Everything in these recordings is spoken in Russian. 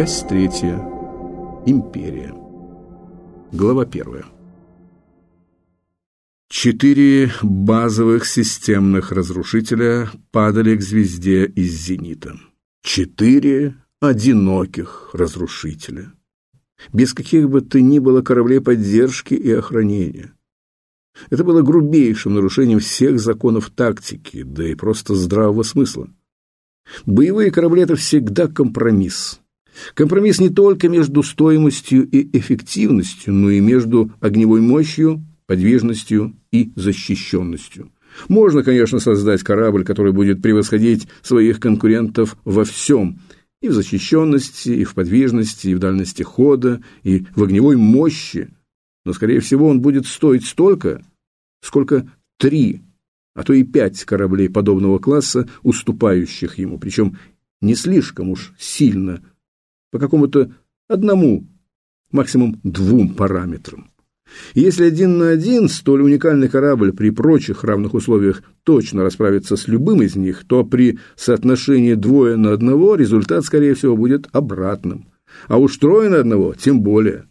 Часть третья. Империя. Глава первая. Четыре базовых системных разрушителя падали к звезде из зенита. Четыре одиноких разрушителя. Без каких бы то ни было кораблей поддержки и охранения. Это было грубейшим нарушением всех законов тактики, да и просто здравого смысла. Боевые корабли – это всегда компромисс. Компромисс не только между стоимостью и эффективностью, но и между огневой мощью, подвижностью и защищенностью. Можно, конечно, создать корабль, который будет превосходить своих конкурентов во всем – и в защищенности, и в подвижности, и в дальности хода, и в огневой мощи. Но, скорее всего, он будет стоить столько, сколько три а то и пять кораблей подобного класса, уступающих ему, причем не слишком уж сильно, по какому-то одному, максимум двум параметрам. И если один на один столь уникальный корабль при прочих равных условиях точно расправится с любым из них, то при соотношении двое на одного результат, скорее всего, будет обратным. А уж трое на одного тем более.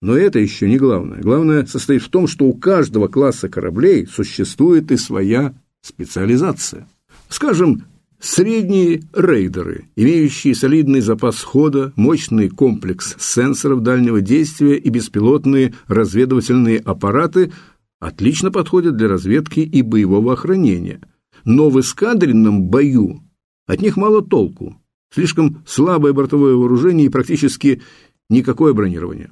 Но это еще не главное. Главное состоит в том, что у каждого класса кораблей существует и своя специализация. Скажем, средние рейдеры, имеющие солидный запас хода, мощный комплекс сенсоров дальнего действия и беспилотные разведывательные аппараты отлично подходят для разведки и боевого охранения. Но в эскадренном бою от них мало толку. Слишком слабое бортовое вооружение и практически никакое бронирование.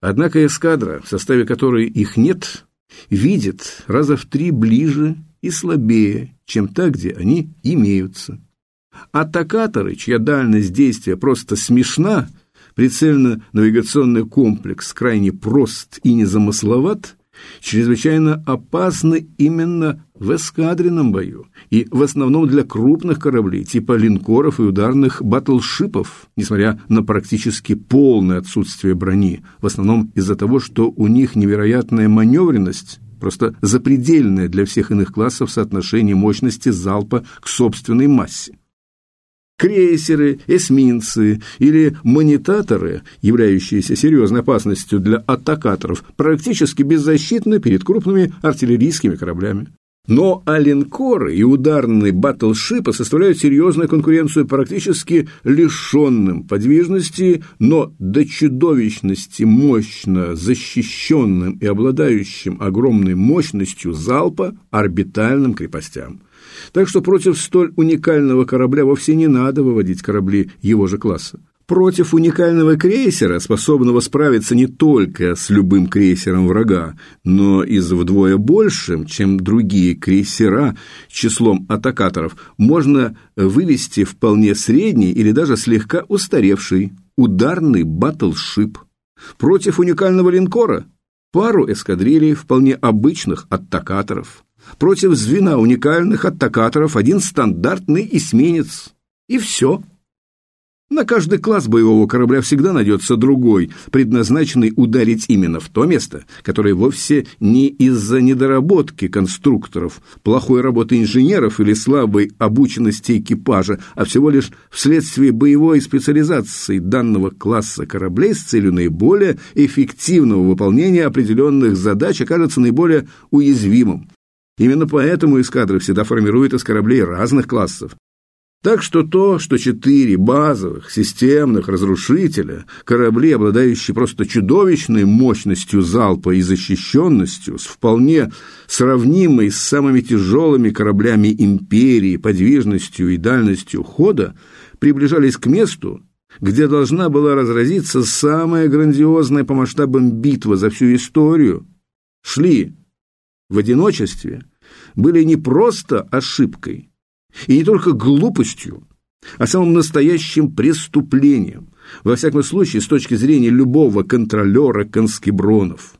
Однако эскадра, в составе которой их нет, видит раза в три ближе и слабее, чем та, где они имеются. Атакаторы, чья дальность действия просто смешна, прицельно-навигационный комплекс крайне прост и незамысловат, чрезвычайно опасны именно в эскадренном бою и в основном для крупных кораблей типа линкоров и ударных батлшипов, несмотря на практически полное отсутствие брони, в основном из-за того, что у них невероятная маневренность, просто запредельное для всех иных классов соотношение мощности залпа к собственной массе. Крейсеры, эсминцы или монитаторы, являющиеся серьезной опасностью для атакаторов, практически беззащитны перед крупными артиллерийскими кораблями. Но а линкоры и ударные батлшипы составляют серьезную конкуренцию практически лишенным подвижности, но до чудовищности мощно защищенным и обладающим огромной мощностью залпа орбитальным крепостям. Так что против столь уникального корабля вовсе не надо выводить корабли его же класса. Против уникального крейсера, способного справиться не только с любым крейсером врага, но и с вдвое большим, чем другие крейсера, числом атакаторов, можно вывести вполне средний или даже слегка устаревший ударный батлшип. Против уникального линкора – пару эскадрилей вполне обычных атакаторов. Против звена уникальных атакаторов один стандартный эсминец. И все – на каждый класс боевого корабля всегда найдется другой, предназначенный ударить именно в то место, которое вовсе не из-за недоработки конструкторов, плохой работы инженеров или слабой обученности экипажа, а всего лишь вследствие боевой специализации данного класса кораблей с целью наиболее эффективного выполнения определенных задач окажется наиболее уязвимым. Именно поэтому эскадры всегда формируют из кораблей разных классов, так что то, что четыре базовых системных разрушителя, корабли, обладающие просто чудовищной мощностью залпа и защищенностью, с вполне сравнимой с самыми тяжелыми кораблями империи, подвижностью и дальностью хода, приближались к месту, где должна была разразиться самая грандиозная по масштабам битва за всю историю, шли в одиночестве, были не просто ошибкой – и не только глупостью, а самым настоящим преступлением, во всяком случае, с точки зрения любого контролера конскебронов.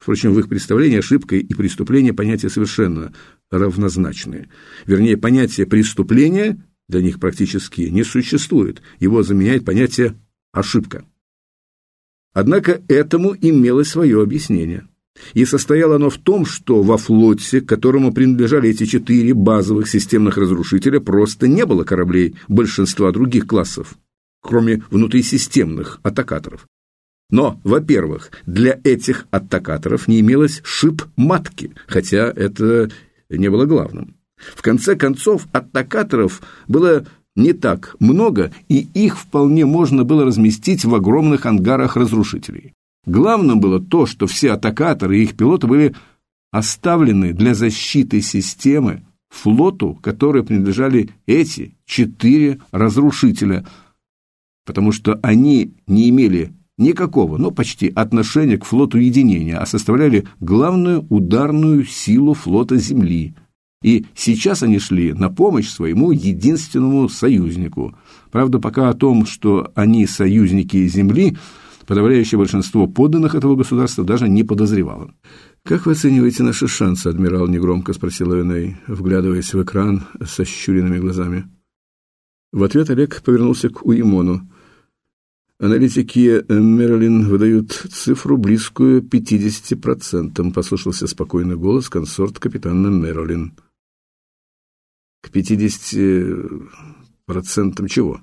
Впрочем, в их представлении ошибка и преступление – понятия совершенно равнозначные. Вернее, понятие преступления для них практически не существует. Его заменяет понятие «ошибка». Однако этому имелось свое объяснение. И состояло оно в том, что во флоте, которому принадлежали эти четыре базовых системных разрушителя, просто не было кораблей большинства других классов, кроме внутрисистемных атакаторов. Но, во-первых, для этих атакаторов не имелось шип-матки, хотя это не было главным. В конце концов, атакаторов было не так много, и их вполне можно было разместить в огромных ангарах разрушителей. Главным было то, что все атакаторы и их пилоты были оставлены для защиты системы флоту, которой принадлежали эти четыре разрушителя, потому что они не имели никакого, но почти отношения к флоту единения, а составляли главную ударную силу флота Земли. И сейчас они шли на помощь своему единственному союзнику. Правда, пока о том, что они союзники Земли – Подавляющее большинство подданных этого государства даже не подозревало. «Как вы оцениваете наши шансы, адмирал?» – негромко спросил Эней, вглядываясь в экран со щуренными глазами. В ответ Олег повернулся к Уимону. «Аналитики Мерлин выдают цифру, близкую 50%, – послышался спокойный голос консорт капитана Мерлин. «К 50% чего?»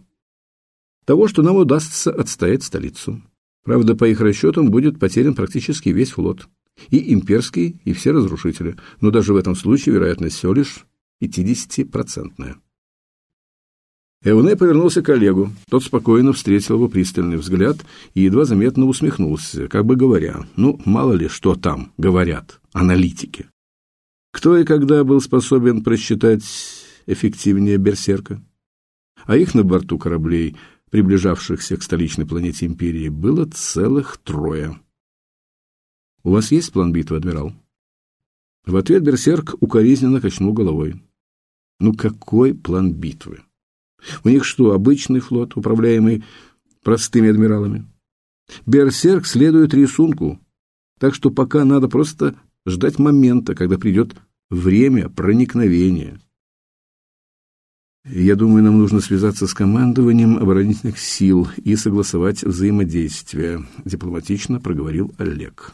«Того, что нам удастся отстоять столицу». Правда, по их расчетам будет потерян практически весь флот. И имперский, и все разрушители. Но даже в этом случае вероятность всего лишь 50-процентная. Эвне повернулся к Олегу. Тот спокойно встретил его пристальный взгляд и едва заметно усмехнулся, как бы говоря, ну, мало ли, что там говорят аналитики. Кто и когда был способен просчитать эффективнее берсерка? А их на борту кораблей – приближавшихся к столичной планете Империи, было целых трое. «У вас есть план битвы, адмирал?» В ответ Берсерк укоризненно качнул головой. «Ну какой план битвы? У них что, обычный флот, управляемый простыми адмиралами? Берсерк следует рисунку, так что пока надо просто ждать момента, когда придет время проникновения». Я думаю, нам нужно связаться с командованием оборонительных сил и согласовать взаимодействие, дипломатично проговорил Олег.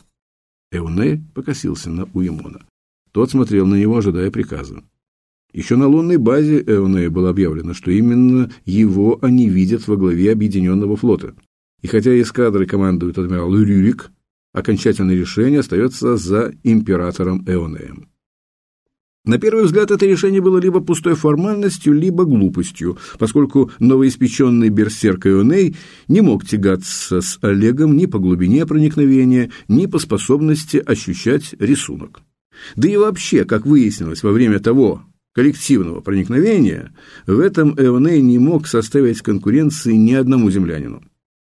Эуне покосился на Уимона. Тот смотрел на него, ожидая приказа. Еще на лунной базе Эуне было объявлено, что именно его они видят во главе объединенного флота. И хотя эскадрой командует адмирал Рюрик, окончательное решение остается за императором Эонеем. На первый взгляд это решение было либо пустой формальностью, либо глупостью, поскольку новоиспеченный берсерк Ионей не мог тягаться с Олегом ни по глубине проникновения, ни по способности ощущать рисунок. Да и вообще, как выяснилось во время того коллективного проникновения, в этом Эоней не мог составить конкуренции ни одному землянину.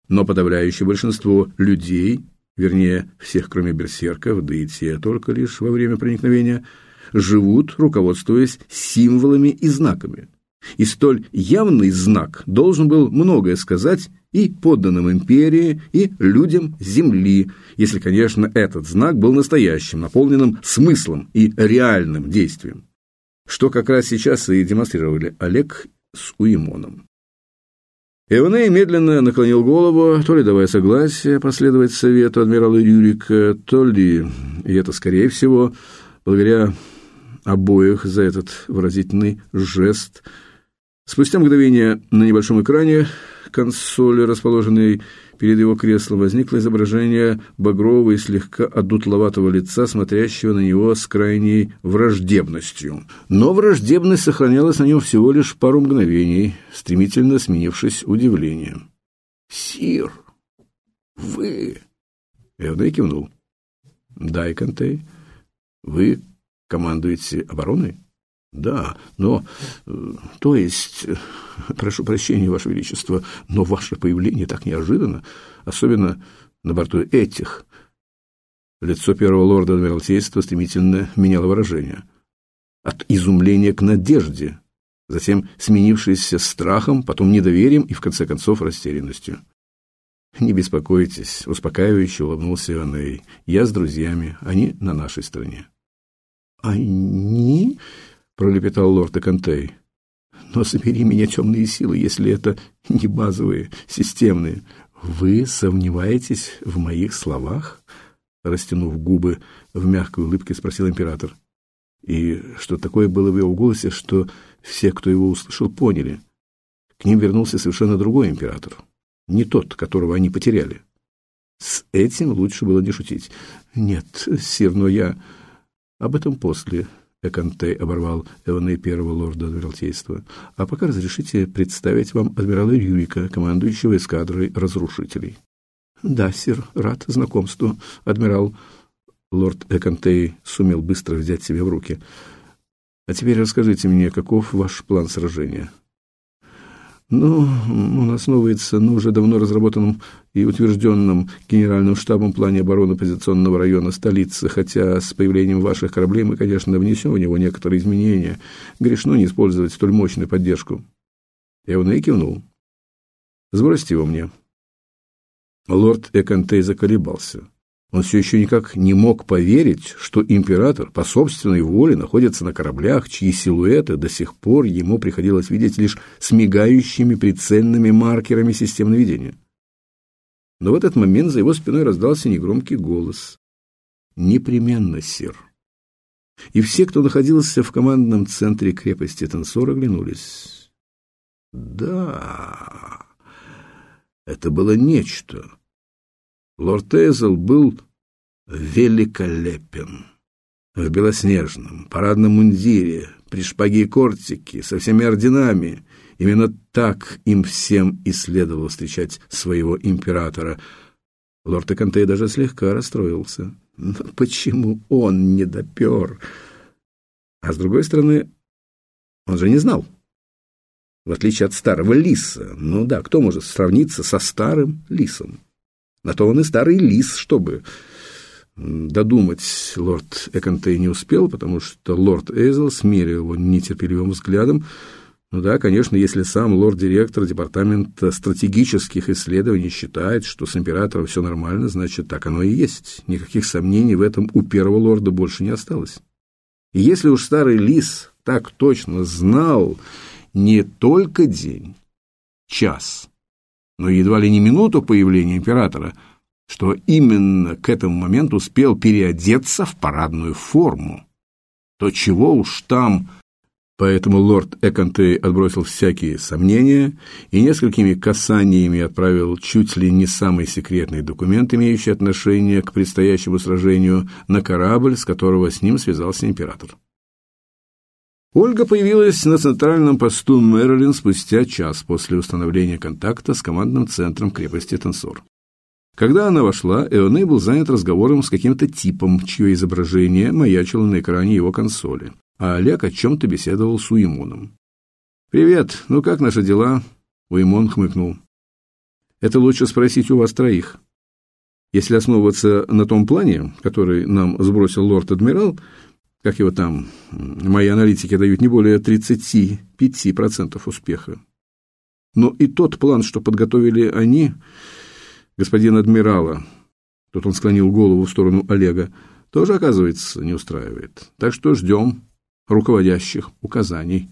Но подавляющее большинство людей, вернее, всех кроме берсерков, да и те только лишь во время проникновения – живут, руководствуясь символами и знаками. И столь явный знак должен был многое сказать и подданным империи, и людям Земли, если, конечно, этот знак был настоящим, наполненным смыслом и реальным действием. Что как раз сейчас и демонстрировали Олег с Уимоном. Эвней медленно наклонил голову, то ли давая согласие последовать совету адмирала Юрика, то ли, и это скорее всего, благодаря обоих за этот выразительный жест. Спустя мгновение на небольшом экране консоли, расположенной перед его креслом, возникло изображение багрового и слегка одутловатого лица, смотрящего на него с крайней враждебностью. Но враждебность сохранялась на нем всего лишь пару мгновений, стремительно сменившись удивлением. «Сир, вы...» Эвдей кивнул. «Да, Икантей, вы командуете обороной? Да, но... Э, то есть... Э, прошу прощения, Ваше Величество, но ваше появление так неожиданно, особенно на борту этих. Лицо первого лорда Адмиралтейства стремительно меняло выражение. От изумления к надежде, затем сменившееся страхом, потом недоверием и, в конце концов, растерянностью. «Не беспокойтесь», — успокаивающе улыбнулся Ионей. «Я с друзьями, они на нашей стороне». «Они?» — пролепетал лорд Экантей. «Но собери меня темные силы, если это не базовые, системные. Вы сомневаетесь в моих словах?» растянув губы в мягкой улыбке, спросил император. И что такое было в его голосе, что все, кто его услышал, поняли. К ним вернулся совершенно другой император, не тот, которого они потеряли. С этим лучше было не шутить. Нет, сир, но я об этом после. Эконте оборвал Эваны первого лорда Адмиралтейства. А пока разрешите представить вам адмирала Юрика, командующего эскадрой разрушителей. Да, сир, рад знакомству, адмирал. Лорд Эконтей сумел быстро взять себя в руки. А теперь расскажите мне, каков ваш план сражения? Ну, он основывается на уже давно разработанном и утвержденном Генеральным штабом плане обороны позиционного района столицы, хотя с появлением ваших кораблей мы, конечно, внесем в него некоторые изменения. Грешно не использовать столь мощную поддержку. И кивнул. Сбросьте его мне. Лорд Эконтей заколебался. Он все еще никак не мог поверить, что император по собственной воле находится на кораблях, чьи силуэты до сих пор ему приходилось видеть лишь с мигающими прицельными маркерами систем наведения. Но в этот момент за его спиной раздался негромкий голос. «Непременно, сир». И все, кто находился в командном центре крепости Тенсор, оглянулись. Да, это было нечто. Лорд Эйзел был великолепен. В белоснежном парадном мундире, при шпаге и кортике, со всеми орденами. Именно так им всем и следовало встречать своего императора. Лорд Эконтей даже слегка расстроился. Но почему он не допер? А с другой стороны, он же не знал. В отличие от старого лиса. Ну да, кто может сравниться со старым лисом? На то он и старый лис, чтобы додумать лорд Эконтей не успел, потому что лорд Эйзел смерил его нетерпеливым взглядом. Ну да, конечно, если сам лорд-директор департамента стратегических исследований считает, что с императором все нормально, значит, так оно и есть. Никаких сомнений в этом у первого лорда больше не осталось. И если уж старый лис так точно знал не только день, час, но едва ли не минуту появления императора, что именно к этому моменту успел переодеться в парадную форму. То чего уж там... Поэтому лорд Эконтей отбросил всякие сомнения и несколькими касаниями отправил чуть ли не самый секретный документ, имеющий отношение к предстоящему сражению, на корабль, с которого с ним связался император. Ольга появилась на центральном посту Мэрилин спустя час после установления контакта с командным центром крепости Тансор. Когда она вошла, Эоне был занят разговором с каким-то типом, чье изображение маячило на экране его консоли, а Олег о чем-то беседовал с Уимоном. «Привет, ну как наши дела?» Уимон хмыкнул. «Это лучше спросить у вас троих. Если основываться на том плане, который нам сбросил лорд-адмирал, как его там, мои аналитики дают не более 35% успеха. Но и тот план, что подготовили они, господин адмирала, тут он склонил голову в сторону Олега, тоже, оказывается, не устраивает. Так что ждем руководящих указаний.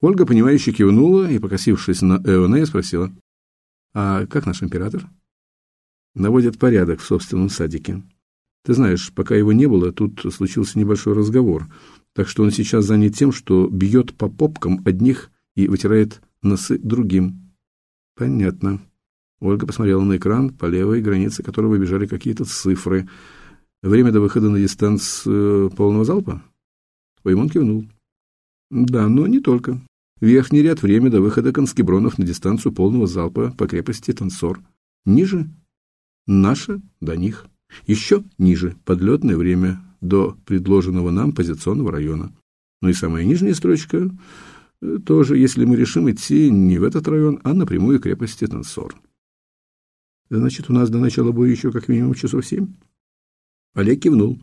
Ольга, понимающе кивнула и, покосившись на Эоне, спросила, «А как наш император?» «Наводит порядок в собственном садике». Ты знаешь, пока его не было, тут случился небольшой разговор, так что он сейчас занят тем, что бьет по попкам одних и вытирает носы другим. Понятно. Ольга посмотрела на экран, по левой границе которого бежали какие-то цифры. Время до выхода на дистанцию полного залпа? Ваймон кивнул. Да, но не только. Верхний ряд время до выхода конскебронов на дистанцию полного залпа по крепости Тансор. Ниже — наше до них. Еще ниже подлетное время до предложенного нам позиционного района. Ну и самая нижняя строчка э, тоже, если мы решим идти не в этот район, а напрямую к крепости Тансор. Значит, у нас до начала боя еще как минимум часов семь? Олег кивнул.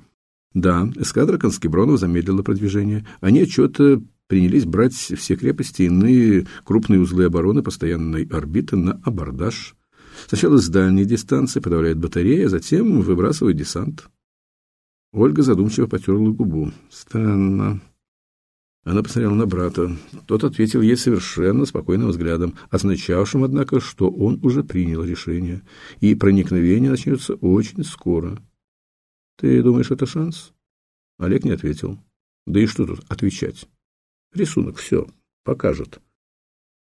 Да, эскадра конскебронов замедлила продвижение. Они отчета принялись брать все крепости иные крупные узлы обороны постоянной орбиты на абордаж Сначала с дальней дистанции подавляет батарея, а затем выбрасывает десант. Ольга задумчиво потерла губу. Странно. Она посмотрела на брата. Тот ответил ей совершенно спокойным взглядом, означавшим, однако, что он уже принял решение, и проникновение начнется очень скоро. Ты думаешь, это шанс? Олег не ответил. Да и что тут отвечать? Рисунок все покажет.